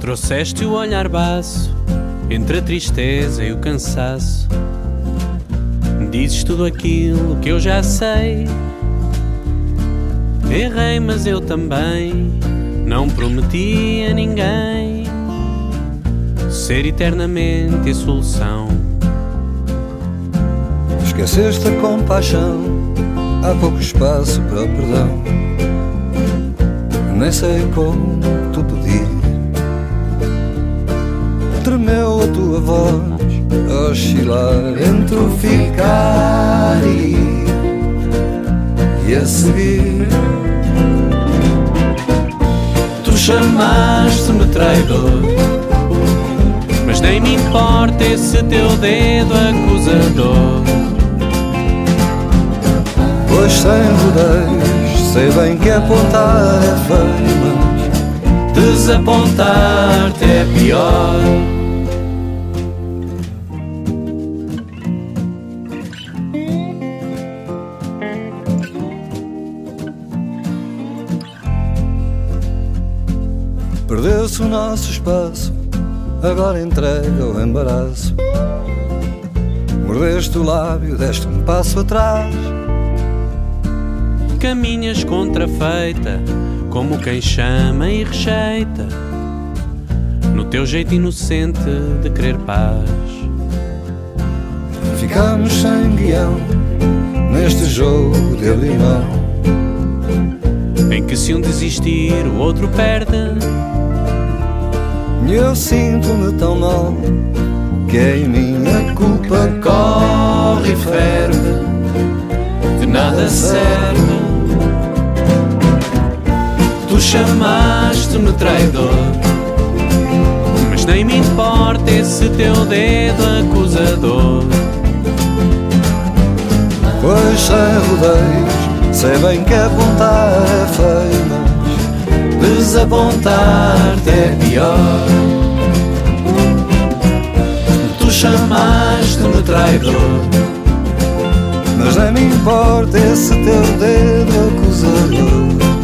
Trouxeste o olhar baço entre a tristeza e o cansaço. Dizes tudo aquilo que eu já sei. Errei, mas eu também não prometi a ninguém ser eternamente a solução. Esqueceste a compaixão, há pouco espaço para o perdão. Nem sei como tu pedir. Tremeu a tua voz, a oscilar entre o ficar e e a seguir. Tu chamaste-me traidor, mas nem me importa esse teu dedo acusador. Sem rodeios, sei bem que apontar é feio, mas Desapontar-te é pior. Perdeu-se o nosso espaço, agora entrega o embaraço. Mordeste o lábio, deste um passo atrás. Caminhas contrafeita, como quem chama e rejeita, no teu jeito inocente de querer paz. Ficamos sem guião neste jogo de limão. Em que se um desistir, o outro perde. E eu sinto-me tão mal que em mim a culpa corre e ferve. de nada serve. Chamaste-me traidor, mas nem me importa esse teu dedo acusador. Pois sem rodeios, sei bem que apontar é feio, mas Desapontar-te é pior. Tu chamaste-me traidor, Mas nem me importa esse teu dedo acusador.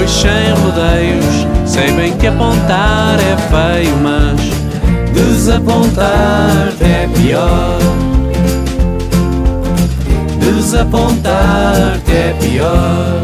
Pois sem rodeios, sei bem que apontar é feio, mas desapontar-te é pior. Desapontar-te é pior.